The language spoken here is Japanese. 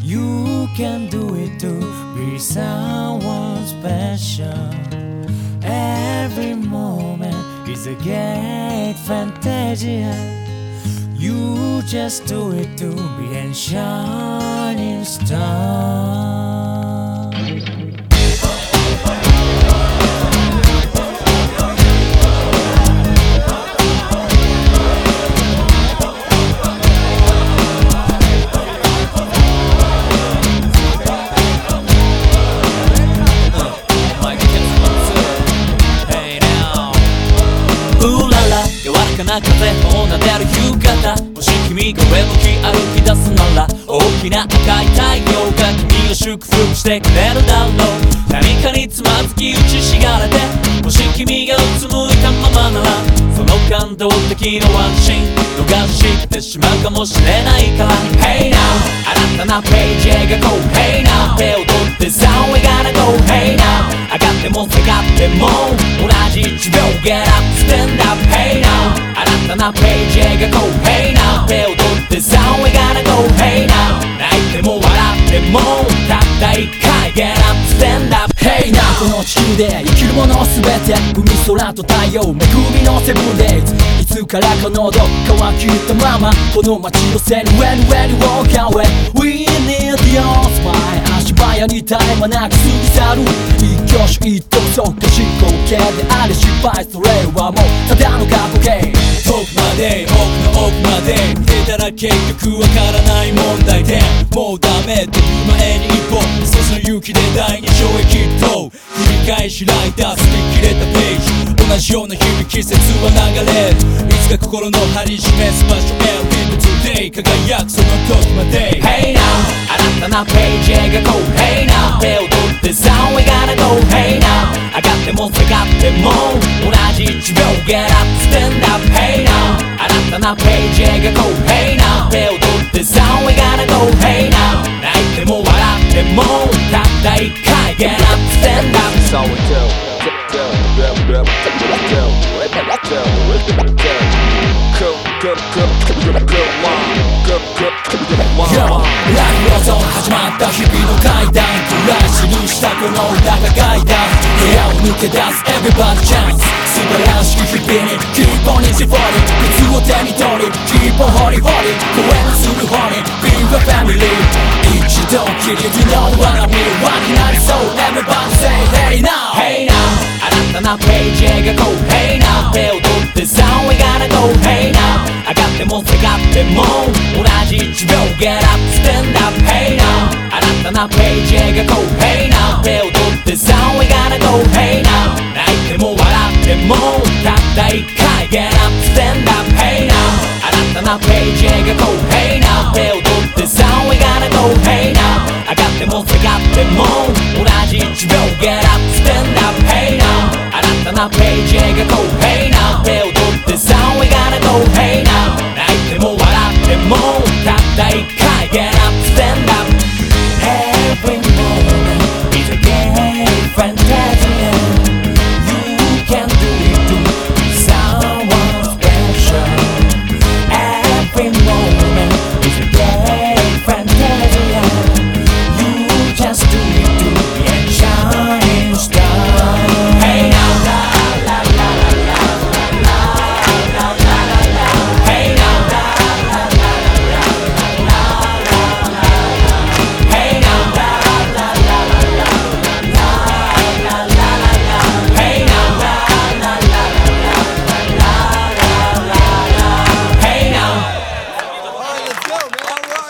You can do it to be someone special. Every moment is a great fantasia. You just do it to be a shining star 柔らかな風をなでる夕方もし君が上向き歩き出すなら大きな赤い太陽が君を祝福してくれるだろう。何かにつまずき打ちしがれてもし君がうつむいたままならその感動的なワンシーン逃してしまうかもしれないから。Hey now 新たなページ描こう。Hey now 手を取って Sound we gotta go Hey now 上がっても下がっても同じ1秒 Get up stand up Hey now 新たな。ページ描こう Hey now 手を取って Sound we gotta go Hey now 泣いても笑ってもたった一回 Get up stand up Hey な。この地球で生きるものすべて海空と太陽恵みのセブンデイズ。いつからか喉乾きったまま。この街を背に When when you walk away? We need your smile. 足早に絶え間なく過ぎ去る。一挙手一投足と進行形であれ失敗それはもうただの過去形。まで奥の奥まで。見てたら結局わからない問題点もうダメと前に一歩。その勇気で第二章へきっと。繰り返しライダー捨て切れたページ。同じような日々季節は流れ。るいつか心の張り示す場所へ Live today 輝くその時まで。Hey now 新たなページ描こう。Hey now 手を取って。Sound we gotta go Hey now 上がっても下がっても。同じ1秒。Get up stand up on a paycheck go hey now. Feel the sound we gotta go hey now. Night the more what the more that they can get up stand up. So we do. ラグラゾーン始まった日々の階段クラッシュにしたくのだが階段部屋を抜け出す Everybody chance 素晴らしき日 日々に Keep on easy for it 靴を手に取り Keep on holy holy 公演する方に Be a family 一度きり You know what I mean 輪になりそう Everybody say hey now Hey now 新たなページ描こう Hey now 手を取って Sound we gotta go Hey now 上がっても下がっても同じ1秒 Get up stand up Hey now 新たなページ描こう Hey たった一回 Get up stand up Hey now 新たなページへ描こう Hey now 手を取ってさ we gotta go Hey now 上がっても下がっても同じ1秒 Get up stand up Hey now 新たなページへ描こう没有没有